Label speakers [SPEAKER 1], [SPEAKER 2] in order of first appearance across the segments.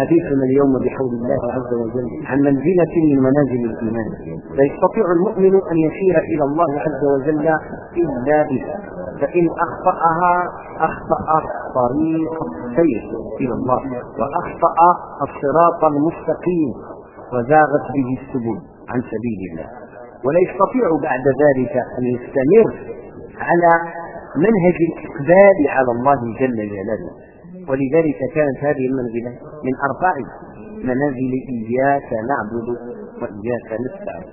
[SPEAKER 1] حديثنا اليوم بحول الله عز وجل عن منزلة من منازل الإيمان. لا يستطيع المؤمن أن يسير إلى الله عز وجل إلا به فإن أخطأها أخطأ طريق السير إلى الله وأخطأ الصراط المستقيم وزاغت به السبل عن سبيل الله. ولا يستطيع بعد ذلك أن يستمر على منهج الإقبال على الله جل جلاله. ولذلك كانت هذه المنزلة من أرفع منازل إياك نعبد وإياك نستعين.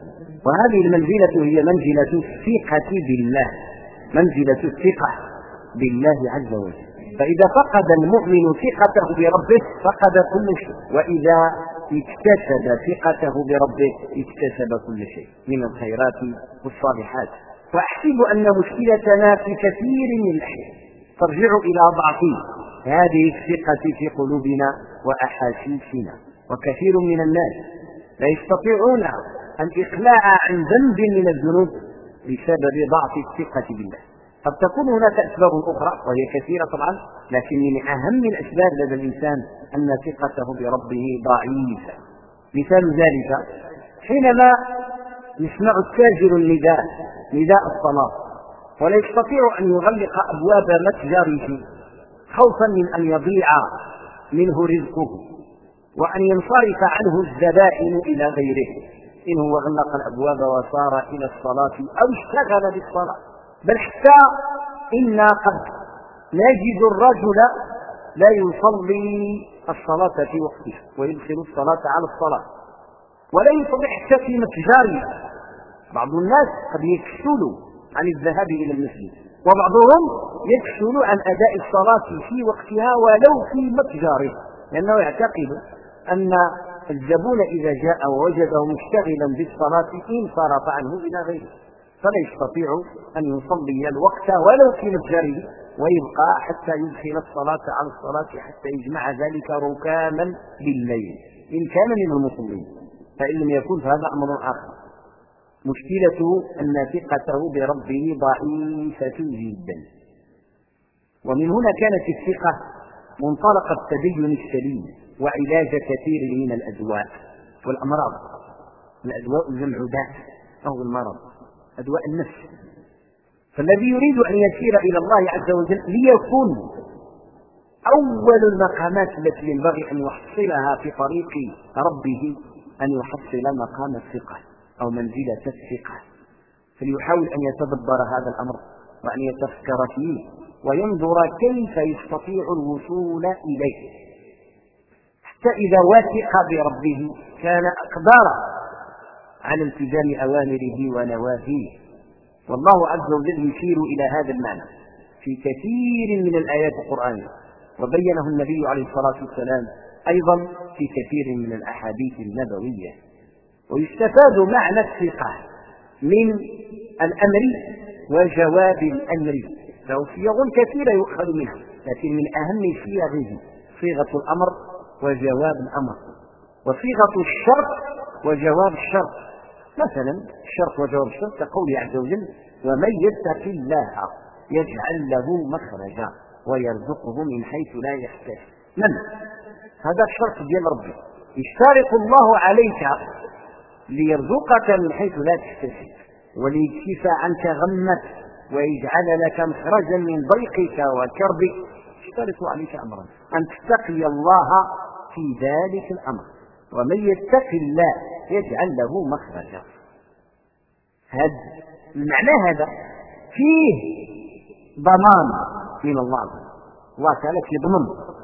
[SPEAKER 1] وهذه المنزلة هي منزلة الثقة بالله منزلة الثقة بالله عز وجل. فإذا فقد المؤمن ثقته بربه فقد كل شيء. وإذا اكتسب ثقته بربه اكتسب كل شيء من الخيرات والصالحات. وأحسب أن مشكلتنا في كثير من الأحيان. ترجع إلى ضعف هذه الثقة في قلوبنا وأحاسيسنا وكثير من الناس لا يستطيعون الاقلاع عن ذنب من الذنوب بسبب ضعف الثقة بالله. قد تكون هناك أسباب أخرى وهي كثيرة طبعا لكن من أهم الأسباب لدى الإنسان أن ثقته بربه ضعيفة. مثال ذلك حينما يسمع التاجر النداء نداء الصلاة ولا يستطيع أن يغلق أبواب متجره خوفا من أن يضيع منه رزقه وأن ينصرف عنه الزبائن إلى غيره. إن هو غلق الأبواب وصار إلى الصلاة أو اشتغل بالصلاة. بل حتى إنا قد نجد الرجل لا يصلي الصلاة في وقتها ويدخل الصلاة على الصلاة. ولا يصلي حتى في متجاره بعض الناس قد يكسل عن الذهاب إلى المسجد. وبعضهم يكسل عن أداء الصلاة في وقتها ولو في متجاره لأنه يعتقد أن الزبون إذا جاء ووجده مشتغلا بالصلاة انصرف عنه إلى غيره فلا يستطيع أن يصلي الوقت ولو في متجره ويبقى حتى يدخل الصلاة على الصلاة حتى يجمع ذلك ركاما بالليل إن كان من المصلين فإن لم يكن فهذا أمر آخر. مشكلته أن ثقته بربه ضعيفة جدا. ومن هنا كانت الثقة منطلق التدين السليم وعلاج كثير من الأدواء والأمراض. الأدواء جمع داء أو المرض أدواء النفس. فالذي يريد أن يسير إلى الله عز وجل ليكون أول المقامات التي ينبغي أن يحصلها في طريق ربه أن يحصل مقام الثقة. أو منزلة الثقة فليحاول أن يتدبر هذا الأمر وأن يتفكر فيه وينظر كيف يستطيع الوصول إليه. حتى إذا وثق بربه كان أقدر على التزام أوامره ونواهيه. والله عز وجل يشير إلى هذا المعنى في كثير من الآيات القرآنية. وبينه النبي عليه الصلاة والسلام أيضا في كثير من الأحاديث النبوية. ويستفاد معنى الثقة من الأمر وجواب الأمر. له صيغ كثيرة يؤخذ منها لكن من أهم صيغة صيغة الأمر وجواب الأمر. وصيغة الشرط وجواب الشرط. مثلا الشرط وجواب الشرط كقوله عز وجل ومن يتق الله يجعل له مخرجا ويرزقه من حيث لا يحتاج. من هذا الشرط ديال ربي. يشترط الله عليك ليرزقك من حيث لا تحتسب وليكشف عنك غمك ويجعل لك مخرجا من ضيقك وكربك. اشترط عليك أمرا أن تتقي الله في ذلك الأمر. ومن يتق الله يجعل له مخرجا. هذا المعنى هذا فيه ضمان من الله. الله تعالى يضمن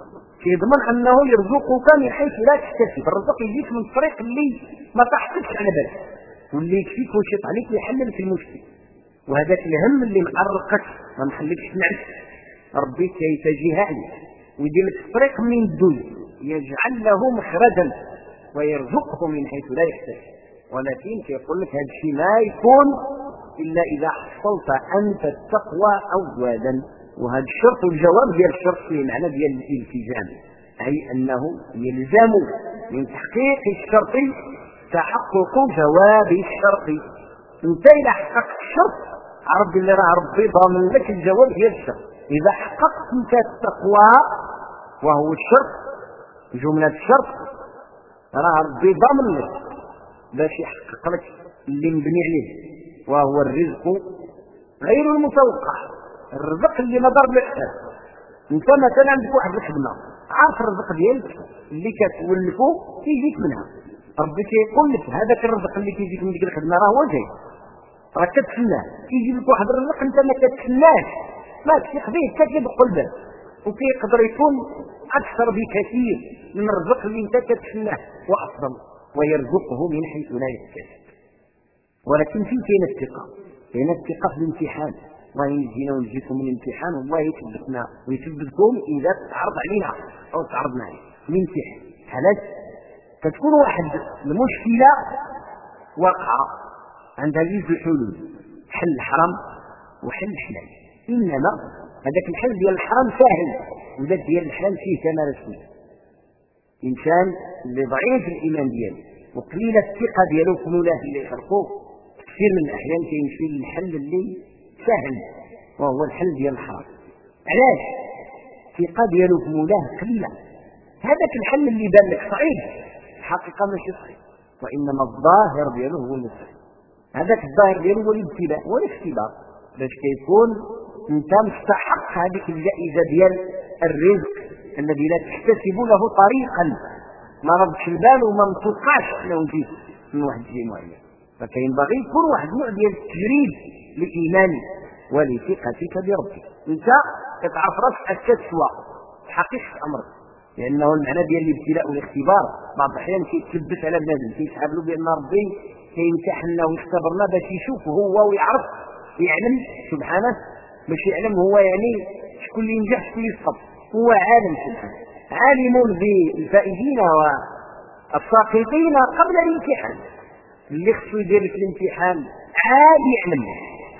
[SPEAKER 1] كيضمن أنه يرزقك من حيث لا تحتسب. الرزق يجيك من الطريق اللي ما تحسبش على بالك. واللي يكفيك ويشط عليك ويحل لك المشكل. وهذاك الهم اللي معرقك ما مخليكش تنعس ربي كيتجيها عليك. ويدير لك الطريق من الدوي يجعل له مخرجا ويرزقه من حيث لا يحتسب. ولكن كيقول لك هذا الشيء ما يكون إلا إذا حصلت أنت التقوى اولا. وهذا الشرط الجواب ديال الشرط فيه معنى ديال الالتزام أي أنه يلزم من تحقيق الشرط تحقق جواب الشرط. أنت إذا حققت الشرط عرف اللي راه ربي ضامن لك الجواب ديال الشرط. إذا حققت أنت التقوى وهو الشرط جملة الشرط راه ربي ضامن لك باش يحقق لك اللي مبني عليه وهو الرزق غير المتوقع. الرزق اللي ما ضرب الحساب انت مثلا عندك واحد الخدمه عارف الرزق ديالك؟ اللي كتولفو كيجيك منها. ربي كيقول لك هذاك الرزق اللي كيجيك من ديك الخدمة راه هو جاي. راه كتسناه. كيجي لك واحد الرزق انت ما كتسناش. ما كيقضيه حتى كيدق البال. وكيقدر يكون أكثر بكثير من الرزق اللي انت كتسناه. وأفضل. ويرزقه من حيث لا يحتسب ولكن فين كاين الثقة؟ كاين الثقة في الامتحان. الله ينجينا وينجيكم من الامتحان والله يثبتنا ويثبتكم إذا تعرض علينا أو تعرضنا عليه الامتحان. علاش؟ كتكون واحد المشكلة واقعة عندها جوج الحلول. حل الحرام وحل الحلال. إنما هذاك الحل ديال الحرام ساهل وذاك ديال الحلال فيه كمال السنة إنسان اللي ضعيف الإيمان ديالو وقليله الثقة ديالو في مولاه اللي يخلقوه كثير من الأحيان كيمشي للحل اللي سهل وهو الحل ديال الحرام. علاش؟ الثقه ديالو في مولاه قليلة. هذاك الحل اللي بان لك صعيب. الحقيقة ماشي صعيب. وإنما الظاهر ديالو هو المستحيل هذاك الظاهر ديالو هو الابتلاء هو الاختبار. باش كيكون أنت مستحق هذيك الجائزة ديال الرزق الذي لا تحتسب له طريقا. ما ردش البال وما متوقعش أنه يجي من واحد الشيء معين فكينبغي يكون واحد النوع ديال التجريب. لايمانك ولثقتك بربك. إنت كتعرف راسك تسوى حقيقه أمرك. لأنه المعنى ديال الابتلاء والاختبار. بعض الأحيان كيتثبت على بنادم كيسحب له بأن ربي كيمتحننا ويختبرنا باش يشوف هو ويعرف يعلم. سبحانه باش يعلم هو يعني شكون اللي ينجح شكون يسقط. هو عالم سبحانه. عالم بالفائزين والساقطين قبل الامتحان. اللي خصو يدير في الامتحان عادي يعلم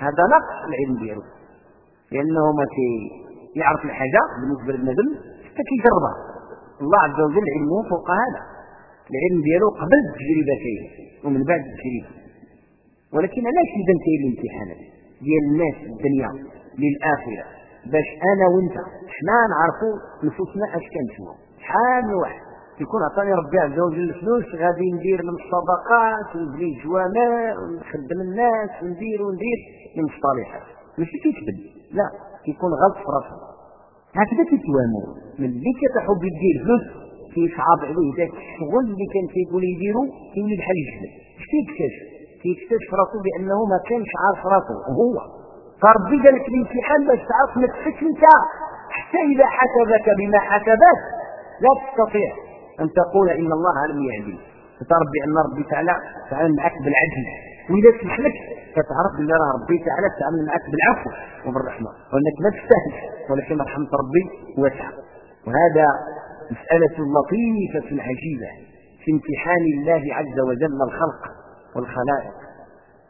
[SPEAKER 1] هذا نقص العلم ديالو. لأنه ما يعرف الحاجة بالنسبة للندم حتى كيجربها الله عز وجل علمه فوق هذا. العلم ديالو قبل التجربة كاين ومن بعد التجربة. ولكن علاش إذا كاين الامتحانات ديال الناس الدنيا للآخرة؟ باش أنا وأنت حنا نعرفوا نفوسنا اش كنشوفوا شحال واحد. يكون عطاني ربي عز وجل الفلوس غادي ندير من الصدقات ونبني جوامع ونخدم الناس وندير وندير من الصالحات. ماشي كيكذب لا كيكون غلط في راسه. هكذا كيتواموا ملي كتحب دير فلوس كيصعب عليه ذاك الشغل اللي كان كيقول يديرو كيولي بحال الجبل اش كيكتشف كيكتشف راسو بأنه ما كانش عارف راسو. هو. فربي قال لك الامتحان باش تعرف نفسك انت. حتى إذا حسبك بما حسبك لا تستطيع. أن تقول إن الله لم يهدي. فتعرف بأن ربي تعالى تعامل معك بالعدل وإذا تسلك فتعرف بأن ربي تعالى تعامل معك بالعفو وبالرحمة وأنك ما تستاهل ولكن رحمة ربي واسعة وهذا مسألة لطيفة عجيبة في امتحان الله عز وجل الخلق والخلائق.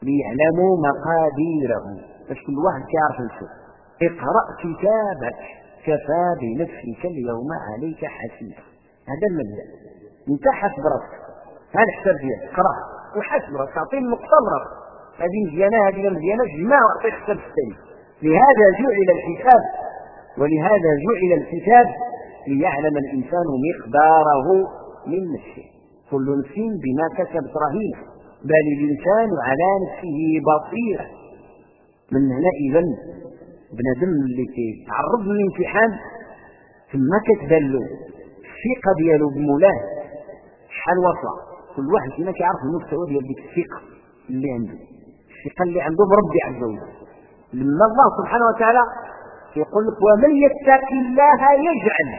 [SPEAKER 1] ليعلموا مقاديره. باش كل واحد كيعرف نفسه. اقرأ كتابك. كفى بنفسك اليوم عليك حسيبا. هذا المبدا انت حسب راسك هذا الحساب ديالك. اقرا وحسب راسك. أعطيه النقطه براسك هذه مزيانه هذه مزيانه جمع وأعطيه حساب الثاني. لهذا جعل الحساب. ولهذا جعل الحساب ليعلم الإنسان مقداره من نفسه. كل نفس بما كسبت رهينة. بل الإنسان على نفسه بصيرة. من هنا إذا بنادم اللي كيتعرض للامتحان ثم كتبان له الثقة ديالو بمولاه شحال واصلة. كل واحد فينا كيعرف المستوى ديال ديك الثقة اللي عنده. الثقة اللي عنده بربي عز وجل. لما الله سبحانه وتعالى يقول لك ومن يتق الله يجعل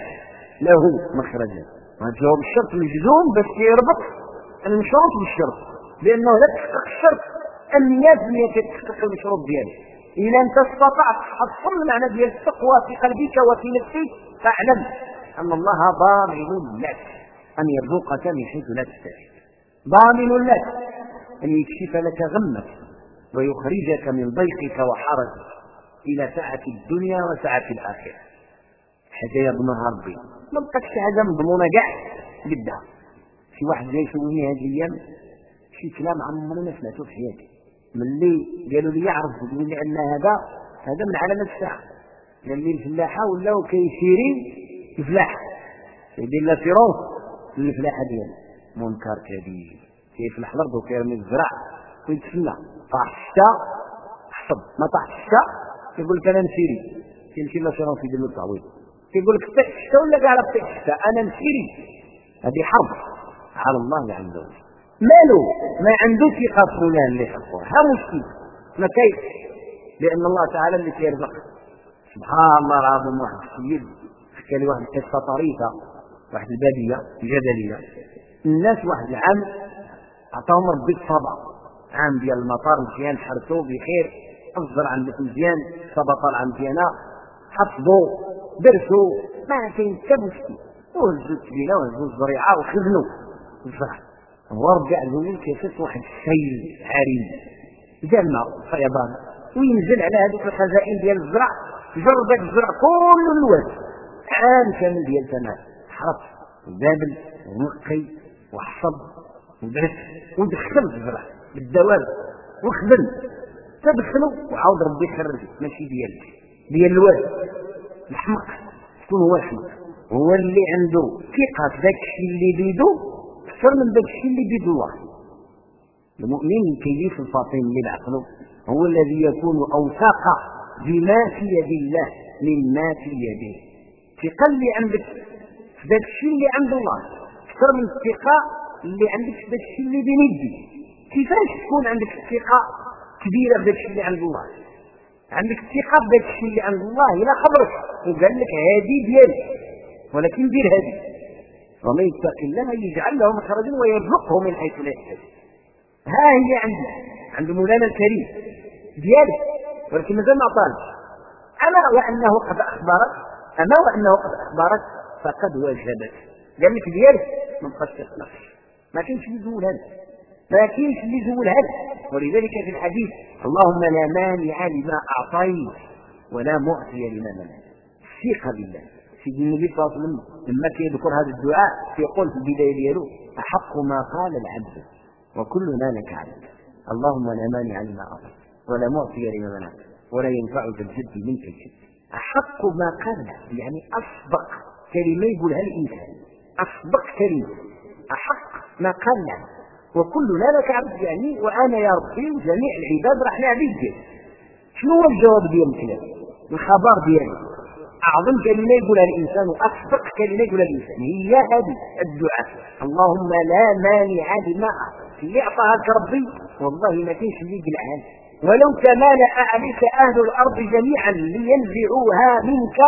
[SPEAKER 1] له مخرجا. هذا الشرط مجزوم بس يربط المشروط بالشرط. لأنه لا تحقق الشرط. اللي تحقق المشروط ديالو إذا أنت استطعت تحصل المعنى ديال التقوى في قلبك وفي نفسك فاعلم. أن الله ضامن لك أن يرزقك من حيث لا تستحق ضامن لك أن يكشف لك غمك ويخرجك من ضيقك وحرجك إلى سعة الدنيا وسعة الآخرة. حاجة يضمنها ربي ما بقتش حاجة مضمونة كاع بدها شي واحد جاي يسولني هذه الأيام شي كلام عمري ما سمعته في حياتي. ملي قالوا لي يعرف يقول لي أن هذا هذا من علامات الساعة لأن الفلاحة ولاو كيسيرين يفلح يدير l'assurance الفلاحه ديالو منكر كبير. كيفلح الأرض وكيرمي الزرع. ويتسنى طاح الشتاء حصد ما طاح الشتاء كيقول لك أنا نسيري. كيمشي لاشيرون في ديال التعويض. كيقول لك طيح الشتاء ولا كاع طيح الشتاء أنا نسيري. هذه حرب. على الله عز وجل مالو؟ ما عنده ثقة فلان اللي خلقه ها مشكل. ما كاينش. لأن الله تعالى اللي كيرزق. سبحان الله العظيم واحد السيد لي واحد القصة طريفه واحد الباديه جبليه الناس واحد العام عطاهم ربي الصبا. عام ديال المطار مزيان حرثوا بخير الزرع عندك مزيان الصبا طالعه مزيانه حفظوا درسوا ما كاين حتى مشكل. وهزوا التبينه وهزوا الزريعة وخزنوا الزرع هو ربي عز وجل كيصف واحد السيل عريض. جا الماء فيضان وينزل على هذوك الخزائن ديال الزرع. جر ذاك الزرع كل الواد عام كامل ديال تمام حرث وبابل ونقي وحصد ودرس ودخل الزرع بالدواب وخدم تدخلوا وعاود ربي يخرج ماشي ديالك ديال الواد. الحمق شكون هو الحمق هو اللي عنده ثقة في ذاك الشيء اللي بيدو أكثر من ذاك الشيء اللي بيدو الله. المؤمن كيف الفاطم للعقل هو الذي يكون أوثق بما في يد الله مما في يده. الثقه اللي عندك في ذاك الشيء اللي عند الله. أكثر من الثقة اللي عندك في ذاك الشيء اللي بين يدي كيفاش تكون عندك الثقه كبيرة في ذاك الشيء اللي عند الله؟ عندك الثقه في ذاك الشيء اللي عند الله إلى خبرك وقال لك هذه ديالك ولكن دير هذه ومن يتق الله يجعل له مخرجا ويرزقه من حيث لا يحتسب ها هي عندي عند مولانا الكريم ديالك ولكن مازال ما عطانش اما وأنه قد أخبرك اما وانه قد أخبرك فقد وجبت لك ديالك ما بقاش تخلص. ما كاينش اللي يزول هذا. ما كاينش اللي يزول هذا. ولذلك في الحديث اللهم لا مانع لما أعطيت ولا معطي لما منعت. الثقه بالله. سيدي النبي صلى الله عليه وسلم لما كيذكر هذا الدعاء يقول في البداية ديالو أحق ما قال العبد وكلنا لك عبد اللهم لا مانع لما أعطيت ولا معطي لما منعت ولا ينفع ذا الجد منك الجد. أحق ما قال يعني أصدق كلمة يقولها الانسان أصدق كلمة. أحق ما قال. وكلنا لك عبد يعني وأنا يا ربي وجميع العباد راح نعبد شنو هو الجواب ديال الكلام الخبر ديالي أعظم كلمة يقولها الإنسان وأصدق كلمة يقولها الإنسان هي هذه الدعاء. اللهم لا مانع لما اللي أعطاها ربي والله ما كاينش اللي يقلعها ولو تمالأ عليك أهل الأرض جميعا لينزعوها منك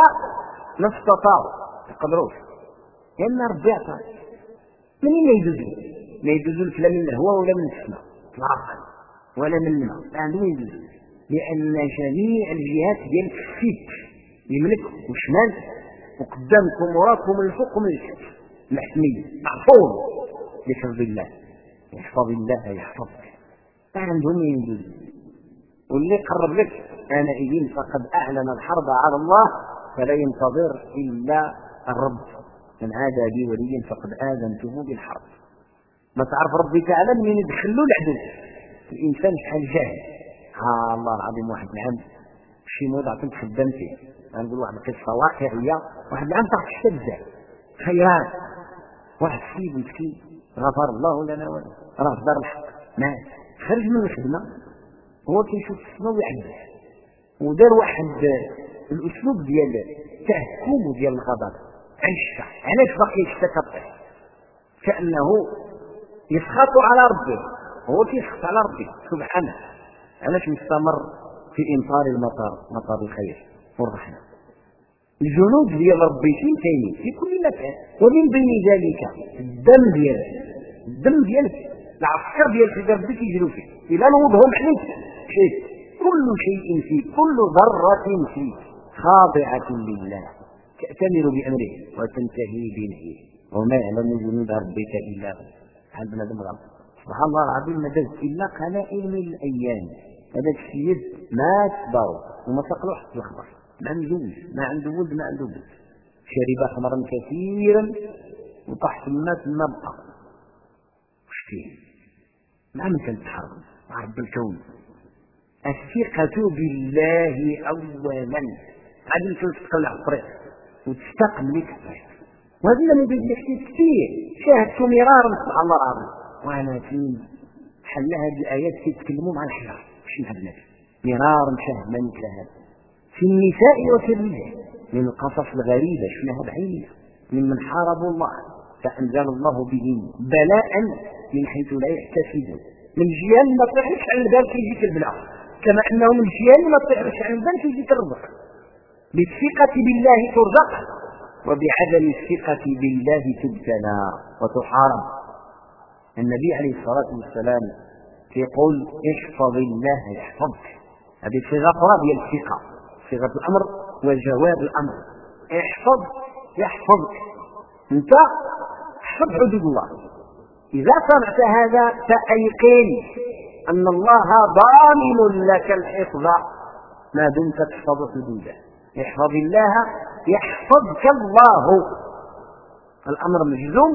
[SPEAKER 1] ما استطاعوا يقدروش لأن ربي اعطاك منين ما يجوز؟ لك لا من الهواء ولا من السماء اطلاقا. ولا من الماء ما يجوز؟ لأن جميع الجهات ديالك فيك. يملك وشمال وقدامكم وراكم من الفوق ومن التحت محمي محفوظ بحفظ الله. يحفظ الله يحفظك. ما عنده ما يجوز؟ واللي قرب لك. أنا إذن فقد أعلن الحرب على الله فلا ينتظر إلا الرب. من عادى بي وليا فقد آذنته بالحرب. ما تعرف ربي تعالى من يدخل له العدو الإنسان شحال جاهل. ها الله العظيم واحد العام. شي موضع كنت خدام فيه. غنقول واحد القصة واقعية. واحد العام طاح الشده خيرات واحد السيد مسكين. غفر الله لنا وله راه دار الحق. مات. خرج من الخدمة. هو كيشوف السماء ويعبس ودار واحد الأسلوب ديال التهكم ديال الغضب. عشة علاش باقي يشتكى كأنه يسخط على ربه. هو كيسخط على ربه. سبحانه. علاش مستمر في امطار المطر؟ مطر الخير. والرحمة. الجنود ديال ربي فين كاينين؟ في كل مكان. ومن بين ذلك الدم ديالك. الدم ديالك. العسكر ديال ربي كيجروا فيه. اذا نوضهم عليك شيء كل شيء فيه كل ذرة فيه. خاضعة لله تأتمر بأمره وتنتهي بنهيه. وما يعلم جنود ربك إلا هو. هذا بنادم سبحان الله العظيم ما داز إلا قلائل من الأيام هذاك السيد مات دارو وما سقلو حتى الخبر ما عندوش ما عنده ولد ما عنده ولد شرب خمرا كثيرا وطاح الماء ثم بقى وش فيه ما من كانت الحرب؟ مع رب الكون. الثقة بالله أولا. غادي نتقلع الطريق وتستقبل لك وهذا النموذج يحكي كثير شاهدته مرارا. سبحان الله العظيم. وأنا فين حل هذه الآيات كيتكلموا مع الحجر. مش مع الناس مرارا شهما شهد في النساء وفي الرجال. من القصص الغريبة. شفناها بعيننا ممن حاربوا الله. فأنزل الله بهم بلاء من حيث لا يحتسبون من جيال ما طلعش على البال يجيك البلاء؟ كما أنه من جيال ما طلعش على البال يجيك الرزق بالثقة بالله ترزق وبعدم الثقة بالله تبتلى وتحارب. النبي عليه الصلاة والسلام يقول احفظ الله يحفظك هذه صيغة أخرى هي الثقة. صيغة الأمر وجواب الأمر. احفظ يحفظك. أنت احفظ حدود الله. إذا صنعت هذا فأيقن أن الله ضامن لك الحفظ. ما دمت تحفظ حدوده. احفظ الله يحفظك الله. الأمر مجزوم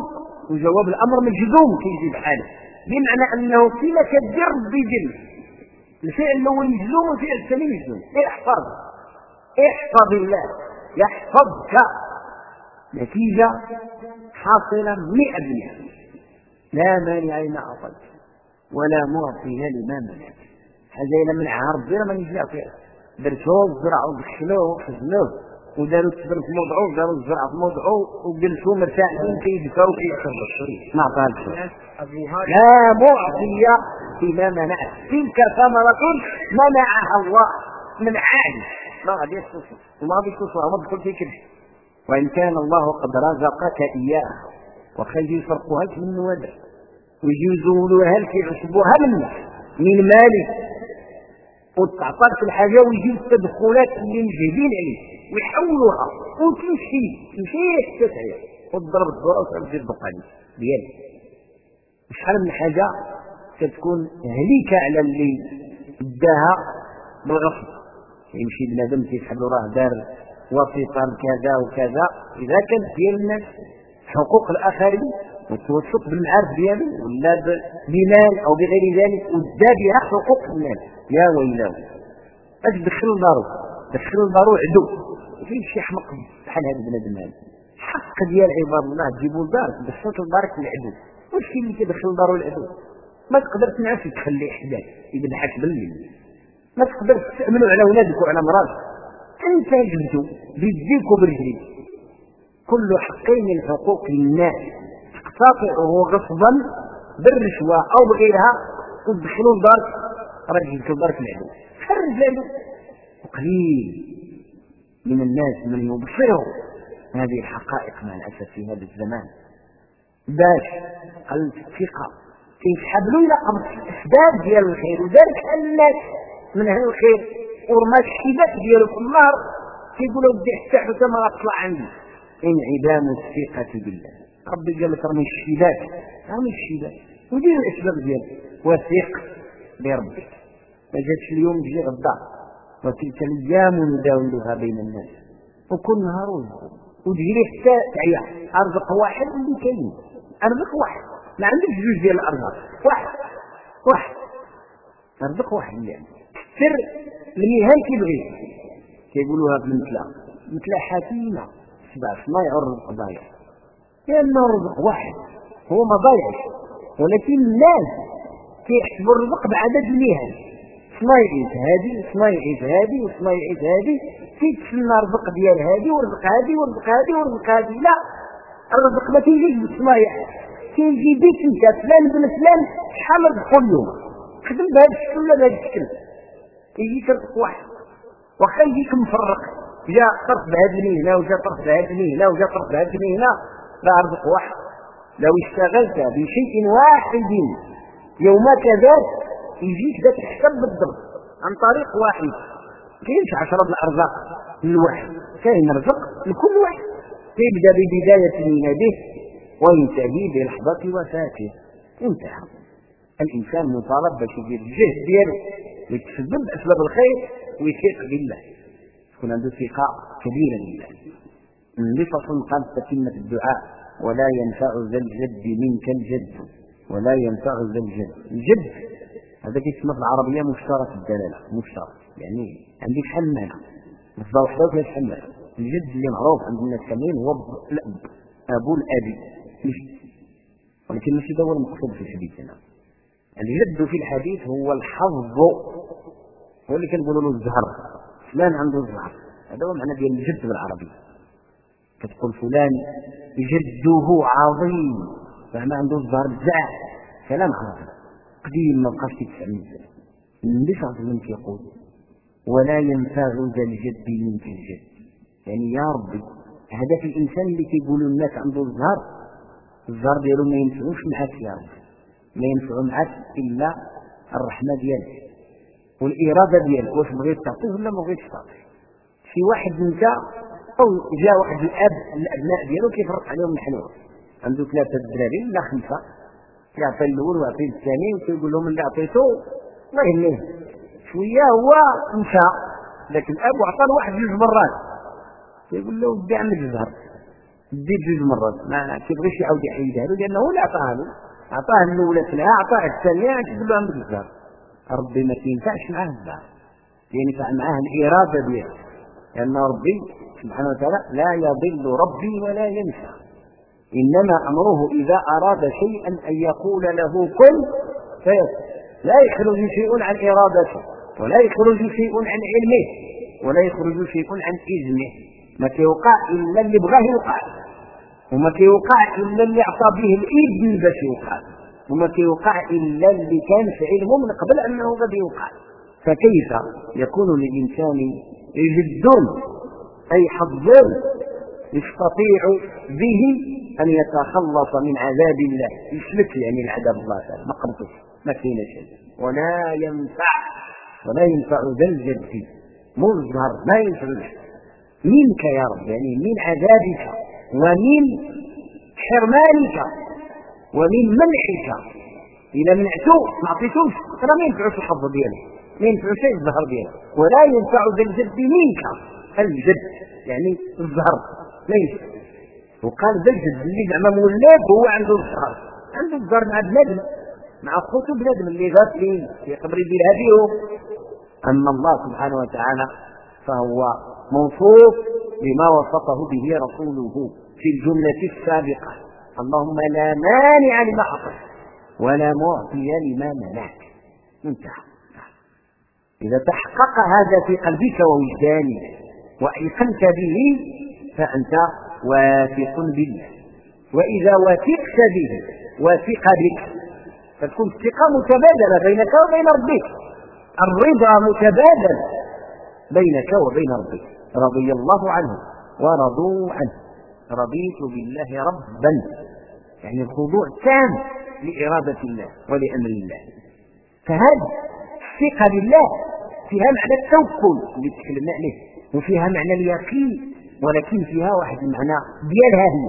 [SPEAKER 1] وجواب الأمر مجزوم في بحاله بمعنى أنه كلا كدير بجل الفعل الأول مجزوم والفعل الثاني مجزوم احفظ. احفظ الله. يحفظك. نتيجة حاصلة مئة بالمئة لا مانع لما أعطيت. ولا معطي لما منعت هذا إلى من ربنا ما نجي فيها درسوه وزرعوه وخشلوه وخزنوه وداروا التبر في موضعه وداروا الزرع في موضعه وجلسوا مرتاحين كيدفعوا كيكسبوا ما عطاها لا معطي فيما منعت تلك ثمرة منعها الله من عالي ما غادي يخصصوا وما غادي يخصصوا ما تدخل في كده وإن كان الله قد رزقك إياه وخلي يفرقوها من ودا ويجوزوا له هل يحسبوها منك من مالك وتعطاك الحاجة ويجيب التدخلات اللي مجهدين عليه ويحولوها. وتمشي. تمشي حتى تعيا وتضرب الدورة وتعمل في الدقاني ديالك. شحال من حاجة كتكون هليكة على اللي اداها بالغصب يمشي بنادم تيسحب راه دار وسيطا كذا وكذا. إذا كانت ديال الناس حقوق الآخرين والتوسط بالمعارف ديالو ولا بمال أو بغير ذلك ودا بها حقوق الناس. يا ويلاه. اش دخل دارو دخل دارو عدو. فين شي حمق بحال هذا بنادم هذا. حق ديال عباد الله تجيبوا لدارك دخلت لدارك العدو واش كاين اللي كيدخل دارو العدو ما تقدر تنعس تخلي حداك يذبحك بالليل ما تقدر تأمنوا على اولادك وعلى مراتك. أنت جبتو بيديك وبرجليك. كل حقين الحقوق للناس تقتطعه غصبا بالرشوة أو بغيرها تدخلون دارك رجل دارك العدو خرج العدو وقليل من الناس من يبصره هذه الحقائق مع الأسف في هذا الزمان. باش قلت الثقة كيسحبلوا إلى قبض الأسباب ديال الخير. وذلك الناس من أهل الخير ورمى الشباك ديالو في النار كيقولوا بدي حتى حتى ما غتطلع عندي انعدام الثقة بالله. ربي قال لك رمي الشباك رمي الشباك ودير الإسباب ديالك. وثق بربك. ما جاتش اليوم تجي غدا. وتلك الأيام نداولها بين الناس. وكل نهار وزهر وتجري حتى تعيا. أرزق واحد اللي كاين. أرزق واحد. ما عندكش جوج ديال الأرزاق. واحد. واحد. أرزق واحد اللي عندك. سر المهام كيبغي كيقولوها بالمثلى مثلى حكيمه سبع صنايع الرزق ضايع لأن الرزق واحد هو ما ضايعش ولكن الناس كيحسبوا الرزق بعدد المهن. صنايعيت هذه صنايعيت هذه وصنايعيت هذه كيتسنى الرزق ديال هذه ورزق هذه ورزق هذه ورزق هذه لا الرزق ما تيجيش بالصنايع كيجي بك انت فلان بن فلان شحال رزقوا اليوم خدم بهذا الشكل ولا بهذا الشكل؟ يجيك رزق واحد. واخا يجيك مفرق جاء طرف بهذه المهنة وجاء طرف بهذه المهنة وجاء طرف بهذه المهنة. لا واحد. لو اشتغلت بشيء واحد يومك ذات يجيك ذات الحساب بالضبط عن طريق واحد. كاينش عشرة الأرزاق للواحد. كاين رزق لكل واحد. تبدأ ببداية من به وينتهي بلحظة وفاته. انتهى. الإنسان مطالب باش يدير الجهد ديالو ويتسبب أسباب الخير ويثق بالله. تكون عنده ثقة كبيرة بالله. لفصل قال تتمة الدعاء ولا ينفع ذا الجد منك الجد ولا ينفع ذا الجد. الجد هذا كيسمى في العربية مشترك الدلالة مشترك. يعني عندك حمالة لفظة وحدة وفيها الجد اللي معروف عند الناس كاملين هو الأب أبو الأبي. ولكن ماشي هو المقصود في الحديث هنا الجد في الحديث هو الحظ. هو اللي كنقولوا له الزهر. فلان عنده الزهر هذا هو معنى ديال الجد بالعربي كتقول فلان جده عظيم. فما عنده الزهر بزاف. كلام عربي قديم ما بقاش كيتفهم النبي صلى الله عليه وسلم كيقول ولا ينفع ذا الجد منك الجد. يعني يا ربي هذا في الإنسان اللي كيقولوا الناس عنده الزهر الزهر ديالو ما ينفعوش معاك يا رب ما ينفع معاك إلا الرحمة ديالك والإرادة ديالك. واش بغيت تعطيه ولا ما بغيتش تعطيه؟ شي واحد انت أو جاء واحد الآب الأبناء ديالو كيفرق عليهم الحلوى عنده ثلاثة دراري ولا خمسة. يعطي الأول ويعطي الثاني وكيقول لهم اللي عطيته الله يهنيه شوية هو مشى لكن الآب عطى واحد جوج مرات. كيقول له ودي عمل الزهر دي جوج مرات. ما كيبغيش يعاود يحيدها له لأنه هو اللي عطاها له. عطاه الأولى ثلاثة عطاه الثانية كيقول له عمل الزهر ربي ما كينفعش معاه الزهر ينفع معاه الإرادة ديالو. لأن ربي سبحانه وتعالى لا يضل ربي ولا ينسى. إنما أمره إذا أراد شيئا أن يقول له كن فيكون. لا يخرج شيء عن إرادته ولا يخرج شيء عن علمه ولا يخرج شيء عن إذنه. ما كيوقع إلا اللي بغاه يوقع. وما كيوقع إلا اللي أعطى به الإذن باش يوقع. وما كيوقع إلا اللي كان في علمه من قبل أنه غادي يوقع. فكيف يكون للإنسان جد أي حظ يستطيع به أن يتخلص من عذاب الله. يسلك يعني العذاب الله تعالى. ما قمتش. ما كاين شيء. ولا ينفع. ولا ينفع ذا الجد. مظهر. ما ينفع منك يا رب. يعني من عذابك. ومن حرمانك. ومن منحك. إذا منعته ما عطيتوش ترى ما ينفعش الحظ ديالك. ما ينفعش الظهر ديالك. ولا ينفع ذا الجد منك. الجد يعني ما ينفع وقال ذا الجد اللي زعما مولاب هو عنده الظهر عنده الظهر مع بنادم مع خوته بنادم اللي غافلين في قبر يدير هذه أما الله سبحانه وتعالى فهو موصوف بما وصفه به رسوله في الجملة السابقة. اللهم لا مانع لما حصل ولا معطي لما منعت انتهى. إذا تحقق هذا في قلبك ووجدانك وأيقنت به فأنت واثق بالله وإذا وثقت به وثق بك. فتكون الثقة متبادلة بينك وبين ربك. الرضا متبادل بينك وبين ربك. رضي الله عنه ورضوا عنه. رضيت بالله ربا. يعني الخضوع تام لإرادة الله ولأمر الله. فهذه الثقة بالله فيها معنى التوكل اللي تكلمنا عليه وفيها معنى اليقين ولكن فيها واحد المعنى ديالها هي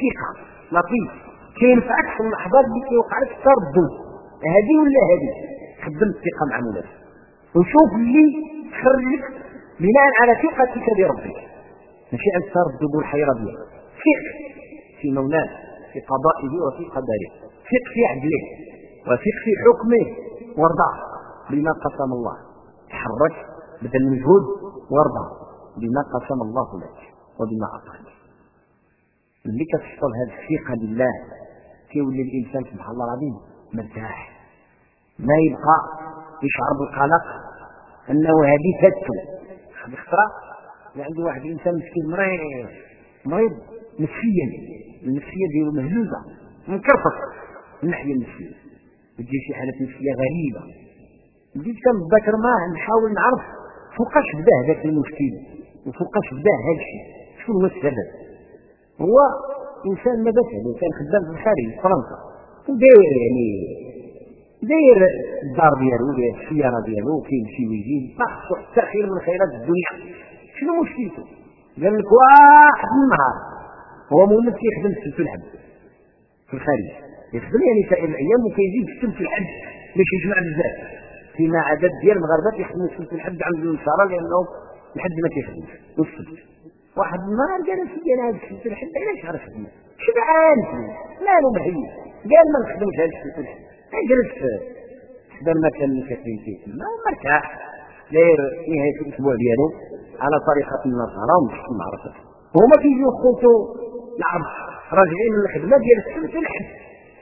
[SPEAKER 1] ثقة لطيف. كينفعك في اللحظات اللي كيوقع لك تردد هذه ولا هذه؟ خدم الثقة مع مولاك وشوف اللي خرجك بناء على ثقتك بربك. ماشي على التردد والحيرة ديالك ثق في مولاه في قضائه وفي قدره. ثق في عدله وثق في حكمه. وارضى بما قسم الله. تحرك بذل مجهود وارضى بما قسم الله لك وبما اعطاك اللي كتحصل هذه الثقة بالله. كيولي الإنسان سبحان الله العظيم؟ مرتاح. ما يبقى يشعر بالقلق أنه هذه فاتته هذه خطره عنده واحد الانسان مسكين مريض. مريض نفسيا. النفسية ديالو مهزوزه منكرفص. من الناحيه النفسية. تجي شي حالات نفسية غريبة. بديت كنتذكر ما نحاول نعرف فوقاش بدا هذاك المشكل. وفوقاش بدا هذا الشيء. شنو هو السبب هو إنسان ما بس كان خدام في الخارج في فرنسا. وداير يعني داير الدار ديالو داير السيارة ديالو كيمشي ويجي ما حتى خير من خيرات الدنيا. شنو مشكلته؟ قال لك واحد النهار. هو مؤمن كيخدم في السلف الحب في الخارج. يخدم يعني سائر الأيام وكيجي في الحب باش يجمع بزاف. فيما عدد ديال المغاربة كيخدموا في السلف الحب عند النصارى لأنه الحد ما كيخدمش والسلف واحد النهار قال سيدي أنا هذا السلف الحب علاش عرف شبعان مالو مهيئ قال ما نخدمش هذا السلف الحب جلس حدا المكان اللي كاتبين فيه تما مرتاح داير نهاية الأسبوع ديالو على طريقة النصارى ومشي المعركه هما كيجيو خوتو العرض راجعين من الخدمة ديال السبت الحد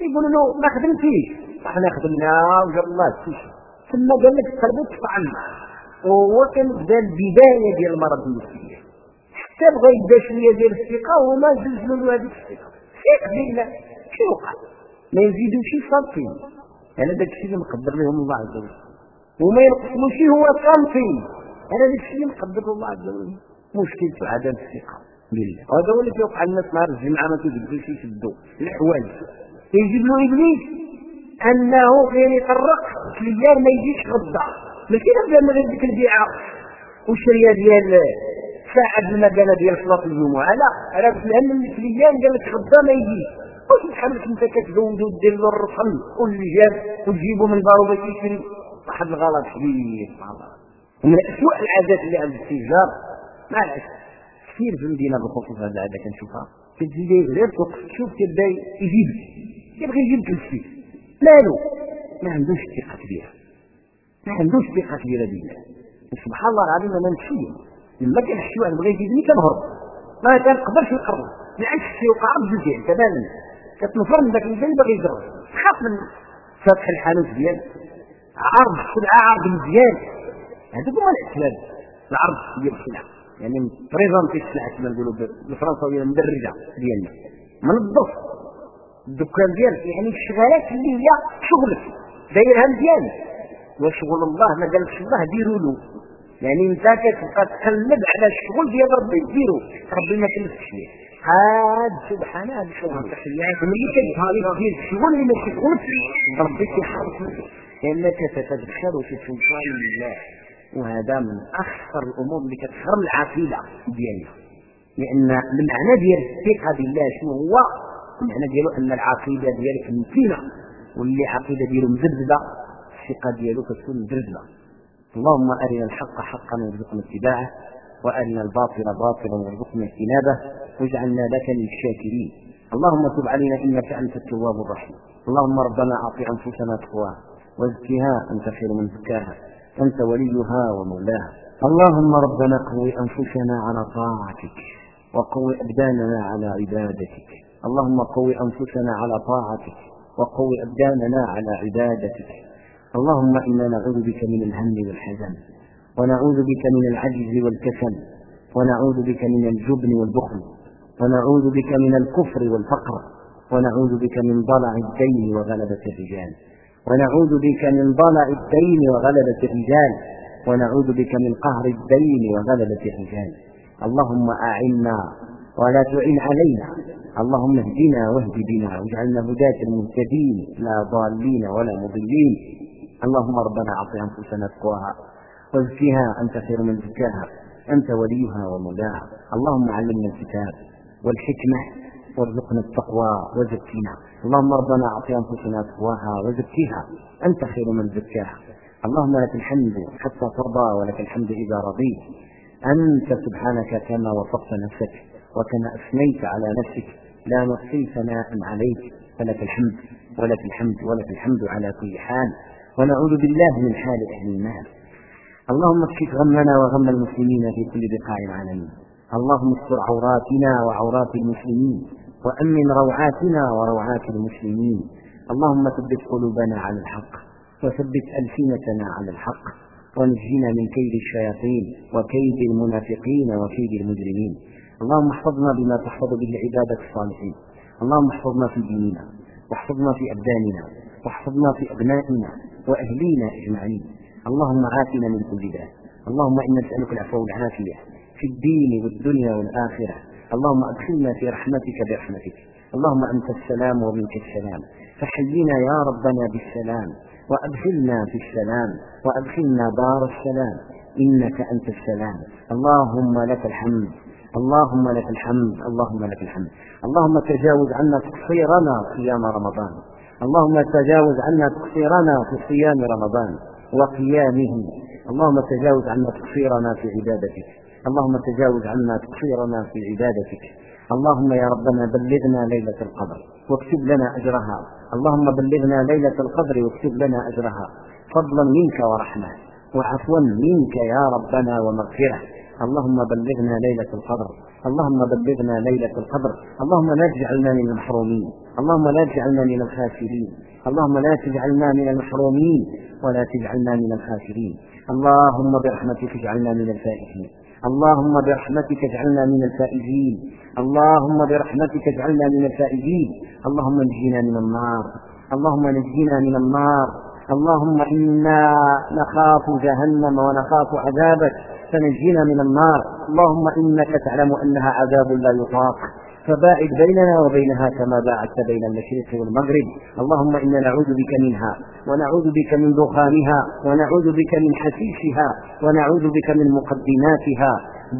[SPEAKER 1] يقولوا له ما خدمتيش. إحنا خدمنا وجاب الله ثم قال لك قلبك طعن وهو كان بدا البداية ديال المرض النفسي حتى بغى يبدا شوية ديال الثقة وما زلزلوا له هذيك الثقة. ثق بالله شنو وقع ما يزيدوش سنتيم أنا داك الشيء اللي مقدر لهم الله عز وجل. وما ينقصوش هو سنتيم أنا داك الشيء اللي مقدر الله عز وجل. مشكلته عدم الثقة بالله. وهذا هو اللي كيوقع للناس نهار الجمعة ما تيقدروش يشدوا الحوايج يجيب له إبليس أنه غير يطرق كليان ما يجيش غدا. ماشي لما غير ديك البيعة والشرية ديال ساعة المكانة ديال صلاة الجمعة. لا أنا لأن الكليان قال لك غدا ما يجيش. واش بحال أنت كتزود ودير له الرسم واللجان وتجيبه من دارو باش يشري. واحد الغلط كبير ومن أسوأ العادات اللي عند التجار ما العكس كثير في المدينة بالخصوص هذا العاده كنشوفها. كتجي غير توقف تشوف كيبدأ يجيب. يبغي يجيب كل شيء. مالو؟ ما عندوش ثقة كبيرة. ما عندوش ثقه كبيره سبحان الله العظيم أنا نمشي. لما كنحشي واحد بغى يجيبني كنهرب. ما كنقدرش نقرب بالعكس كيوقع بجوج تماما. كتنفر من ذاك الانسان باغي يجرب. تخاف من فتح الحانوت ديال عرض السلعه عرض مزيان. هذوك هما الاسباب العرض ديال السلعه يعني بريزونتي السلعة كما نقولوا بالفرنساويه مدرجه ديالنا. منظف الدكان ديالك يعني الشغالات اللي هي شغلك. دايرها مزيان. وشغل الله ما قالش الله ديروا له. يعني انت كتبقى تقلب على الشغل ديال ربي؟ ديرو ربي ما كلفش ليه. هاد سبحان هذا الشغل. ملي كتبقى دير الشغل اللي ما كيشغلش ربي كيحرك لانك تتذكر في سلطان الله وهذا من أخطر الأمور اللي كتخرب العقيده ديالنا. لأن المعنى ديال الثقة بالله شنو هو؟ المعنى ديالو أن العقيده ديالك متينة واللي عقيده ديالو مذبذبة. الثقه ديالو كتكون مذبذبه اللهم أرنا الحق حقا وارزقنا اتباعه وأرنا الباطل باطلا وارزقنا اجتنابه واجعلنا لك من الشاكرين اللهم تب علينا إنك أنت التواب الرحيم. اللهم ربنا أعط أنفسنا تقواها وزكها أنت خير من زكاها. أنت وليها ومولاها. اللهم ربنا قوي أنفسنا على طاعتك وقوي أبداننا على عبادتك. اللهم قوي أنفسنا على طاعتك وقوي أبداننا على عبادتك. اللهم إنا نعوذ بك من الهم والحزن ونعوذ بك من العجز والكسل ونعوذ بك من الجبن والبخل ونعوذ بك من الكفر والفقر ونعوذ بك من ضلع الدين وغلبة الرجال ونعوذ بك من ضلع الدين وغلبة الرجال ونعوذ بك من قهر الدين وغلبة الرجال. اللهم أعنا ولا تعن علينا اللهم اهدنا واهد بنا واجعلنا هداة المهتدين لا ضالين ولا مضلين. اللهم ربنا أعط أنفسنا تقواها وزكها أنت خير من زكاها أنت وليها ومولاها. اللهم علمنا الكتاب والحكمة وارزقنا التقوى وزكينا. اللهم ربنا أعط أنفسنا تقواها وزكيها أنت خير من زكاها. اللهم لك الحمد حتى ترضى ولك الحمد إذا رضيت. أنت سبحانك كما وصفت نفسك وكما أثنيت على نفسك. لا نحصي ثناء عليك. فلك الحمد ولك الحمد ولك الحمد على كل حال. ونعوذ بالله من حال أهل النار. اللهم اكشف غمنا وغم المسلمين في كل بقاع العالمين. اللهم استر عوراتنا وعورات المسلمين وأمن روعاتنا وروعات المسلمين. اللهم ثبت قلوبنا على الحق وثبت ألسنتنا على الحق ونجينا من كيد الشياطين وكيد المنافقين وكيد المجرمين. اللهم احفظنا بما تحفظ به عبادك الصالحين. اللهم احفظنا في ديننا واحفظنا في أبداننا. واحفظنا في أبنائنا وأهلينا أجمعين. اللهم عافنا من كل ذلك اللهم إنا نسألك العفو والعافية في الدين والدنيا والآخرة. اللهم أدخلنا في رحمتك برحمتك. اللهم أنت السلام ومنك السلام. فحينا يا ربنا بالسلام وأدخلنا في السلام وأدخلنا دار السلام. إنك أنت السلام. اللهم لك الحمد. اللهم لك الحمد. اللهم لك الحمد. اللهم تجاوز عنا تقصيرنا صيام رمضان. اللهم تجاوز عنا تقصيرنا في صيام رمضان وقيامه. اللهم تجاوز عنا تقصيرنا في عبادتك. اللهم تجاوز عنا تقصيرنا في عبادتك. اللهم يا ربنا بلغنا ليلة القدر واكتب لنا أجرها. اللهم بلغنا ليلة القدر واكتب لنا أجرها. فضلا منك ورحمة. وعفوا منك يا ربنا ومغفرة. اللهم بلغنا ليلة القدر اللهم بلغنا ليلة القدر. اللهم لا تجعلنا من المحرومين. اللهم لا تجعلنا من الخاسرين. اللهم لا تجعلنا من المحرومين ولا تجعلنا من الخاسرين. اللهم برحمتك اجعلنا من الفائزين. اللهم برحمتك اجعلنا من الفائزين. اللهم برحمتك اجعلنا من الفائزين. اللهم نجينا من النار. اللهم نجينا من النار. اللهم إنا نخاف جهنم ونخاف عذابك. فنجينا من النار. اللهم إنك تعلم أنها عذاب لا يطاق. فباعد بيننا وبينها كما باعدت بين المشرق والمغرب. اللهم إنا نعوذ بك منها ونعوذ بك من دخانها ونعوذ بك من حسيسها ونعوذ بك من مقدماتها.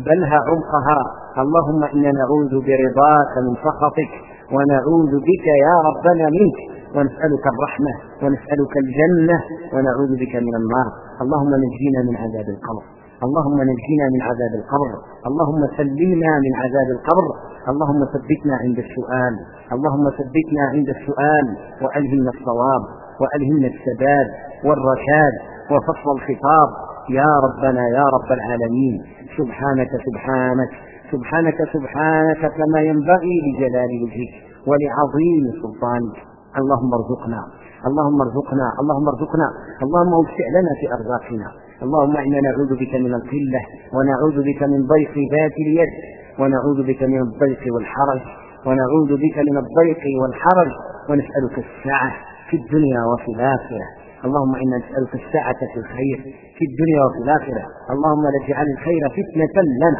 [SPEAKER 1] بلها عمقها. اللهم إنا نعوذ برضاك من سخطك ونعوذ بك يا ربنا منك. ونسألك الرحمة ونسألك الجنة ونعوذ بك من النار. اللهم نجينا من عذاب القبر. اللهم نجينا من عذاب القبر. اللهم سلمنا من عذاب القبر. اللهم ثبتنا عند السؤال. اللهم ثبتنا عند السؤال. وألهمنا الصواب. وألهمنا السداد والرشاد. وفصل الخطاب. يا ربنا يا رب العالمين. سبحانك سبحانك. سبحانك سبحانك كما ينبغي لجلال وجهك ولعظيم سلطانك. اللهم ارزقنا. اللهم ارزقنا. اللهم ارزقنا. اللهم أوسع لنا في أرزاقنا. اللهم إنا نعوذ بك من القلة ونعوذ بك من ضيق ذات اليد ونعوذ بك من الضيق والحرج ونعوذ بك من الضيق والحرج ونسألك السعة في الدنيا وفي الآخرة. اللهم إنا نسألك السعة في الخير في الدنيا وفي الآخرة. اللهم لا تجعل الخير فتنة لنا.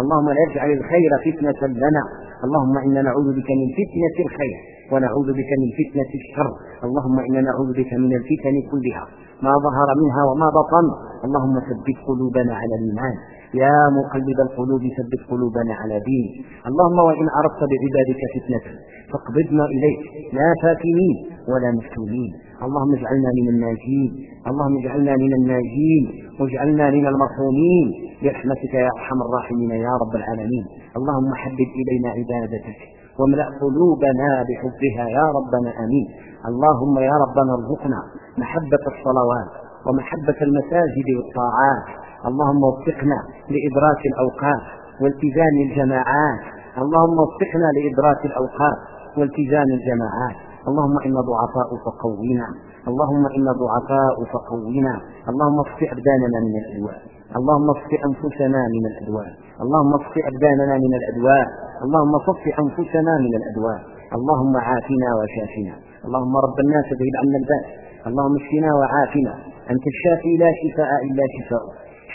[SPEAKER 1] اللهم لا تجعل الخير فتنة لنا. اللهم إنا نعوذ بك من فتنة الخير ونعوذ بك من فتنة الشر. اللهم إنا نعوذ بك من الفتن كلها. ما ظهر منها وما بطن. اللهم ثبت قلوبنا على الإيمان. يا مقلب القلوب ثبت قلوبنا على دينك اللهم وإن أردت بعبادك فتنة فاقبضنا إليك. لا فاتنين ولا مفتونين. اللهم اجعلنا من الناجين. اللهم اجعلنا من الناجين. واجعلنا من المرحومين. برحمتك يا أرحم الراحمين يا رب العالمين. اللهم حبب إلينا عبادتك واملأ قلوبنا بحبها يا ربنا آمين. اللهم يا ربنا ارزقنا محبة الصلوات ومحبة المساجد والطاعات. اللهم وفقنا لإدراك الأوقات والتزام الجماعات. اللهم وفقنا لإدراك الأوقات والتزام الجماعات. اللهم إنا ضعفاء فقونا اللهم إنا ضعفاء فقونا اللهم اصف أبداننا من الأدواء. اللهم اصف أنفسنا من الأدواء. اللهم اصف أبداننا من الأدواء. اللهم صف أنفسنا من الأدواء. اللهم عافنا وشافنا. اللهم رب الناس اذهب عنا البأس. اللهم اشفنا وعافنا. أنت الشافي لا شفاء إلا شفاء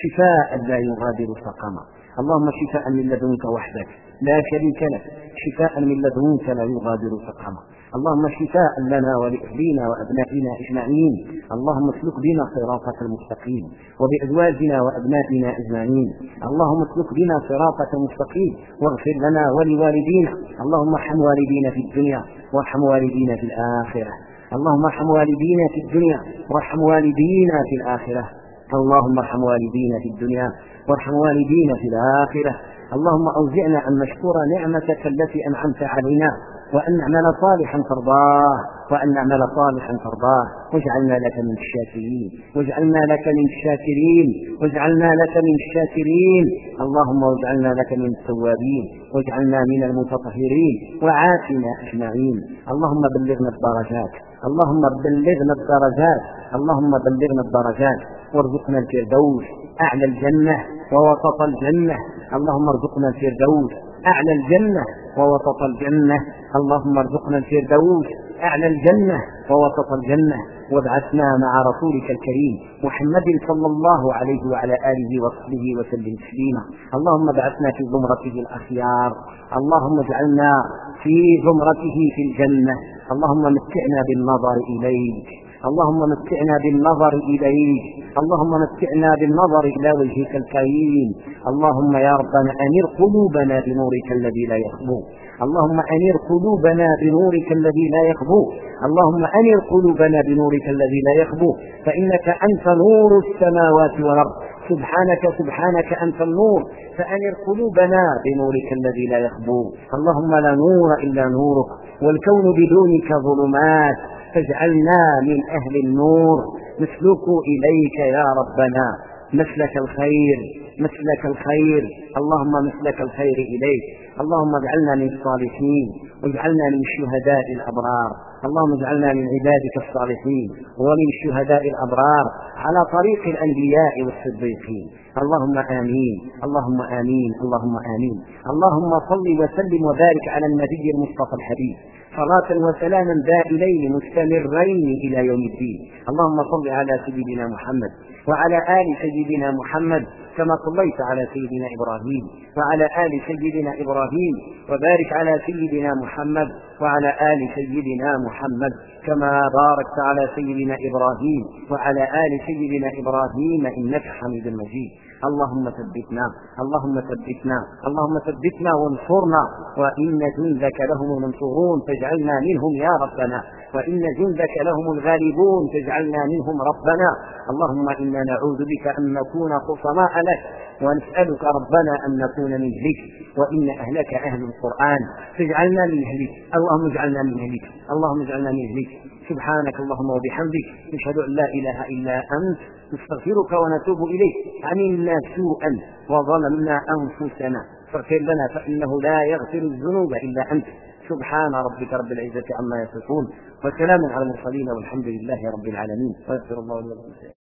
[SPEAKER 1] شفاء لا يغادر سقما. اللهم شفاء من لدنك وحدك. لا شريك لك. شفاء من لدنك لا يغادر سقما. اللهم شفاء لنا ولأهلينا وأبنائنا أجمعين. اللهم اسلك بنا صراطك المستقيم وبأزواجنا وأبنائنا أجمعين. اللهم اسلك بنا صراطك المستقيم واغفر لنا ولوالدينا. اللهم ارحم والدينا في الدنيا وارحم والدينا في الآخرة. اللهم ارحم والدينا في الدنيا وارحم والدينا في الآخرة. اللهم ارحم والدينا في الدنيا وارحم والدينا في الآخرة. اللهم أوزعنا أن نشكر نعمتك التي أنعمت علينا. وأن نعمل صالحا ترضاه وأن نعمل صالحا ترضاه واجعلنا لك من الشاكرين واجعلنا لك من الشاكرين واجعلنا لك من الشاكرين. اللهم واجعلنا لك من التوابين واجعلنا من المتطهرين. وعافنا أجمعين. اللهم بلغنا الدرجات. اللهم بلغنا الدرجات. اللهم بلغنا الدرجات. وارزقنا الفردوس. أعلى الجنة ووسط الجنة. اللهم ارزقنا الفردوس. أعلى الجنة ووسط الجنة. اللهم ارزقنا الفردوس أعلى الجنة ووسط الجنة. وابعثنا مع رسولك الكريم محمد صلى الله عليه وعلى آله وصحبه وسلم تسليما. اللهم ابعثنا في زمرته الأخيار. اللهم اجعلنا في زمرته في الجنة. اللهم متعنا بالنظر إليك. اللهم متعنا بالنظر إليك. اللهم متعنا بالنظر إلى وجهك الكريم. اللهم يا ربنا أنر قلوبنا بنورك الذي لا يخبو اللهم أنر قلوبنا بنورك الذي لا يخبو اللهم أنر قلوبنا بنورك الذي لا يخبو فإنك أنت نور السماوات والأرض. سبحانك سبحانك أنت النور. فأنر قلوبنا بنورك الذي لا يخبو اللهم لا نور إلا نورك. والكون بدونك ظلمات. فاجعلنا من أهل النور. نسلك إليك يا ربنا مسلك الخير مسلك الخير. اللهم مسلك الخير إليك. اللهم اجعلنا من الصالحين واجعلنا من الشهداء الأبرار. اللهم اجعلنا من عبادك الصالحين ومن الشهداء الأبرار على طريق الأنبياء والصديقين. اللهم آمين. اللهم آمين. اللهم آمين. اللهم صل وسلم وبارك على النبي المصطفى الحبيب. صلاة وسلاما دائمين مستمرين إلى يوم الدين. اللهم صل على سيدنا محمد وعلى آل سيدنا محمد كما صليت على سيدنا إبراهيم وعلى آل سيدنا إبراهيم وبارك على سيدنا محمد وعلى آل سيدنا محمد كما باركت على سيدنا إبراهيم وعلى آل سيدنا إبراهيم إنك حميد مجيد. اللهم ثبتنا اللهم ثبتنا اللهم ثبتنا وانصرنا وإن جندك لهم المنصورون فاجعلنا منهم يا ربنا وإن جندك لهم الغالبون فاجعلنا منهم ربنا. اللهم إنا نعوذ بك أن نكون خصماء لك ونسألك ربنا أن نكون من أهلك وإن أهلك أهل القرآن فاجعلنا من أهلك اللهم اجعلنا من أهلك اللهم اجعلنا من أهلك. سبحانك اللهم وبحمدك نشهد أن لا إله إلا أنت نستغفرك ونتوب إليك. عملنا سوءا وظلمنا أنفسنا. فاغفر لنا فإنه لا يغفر الذنوب إلا أنت. سبحان ربك رب العزة عما يصفون. وسلام على المرسلين والحمد لله رب العالمين. ويغفر الله لكم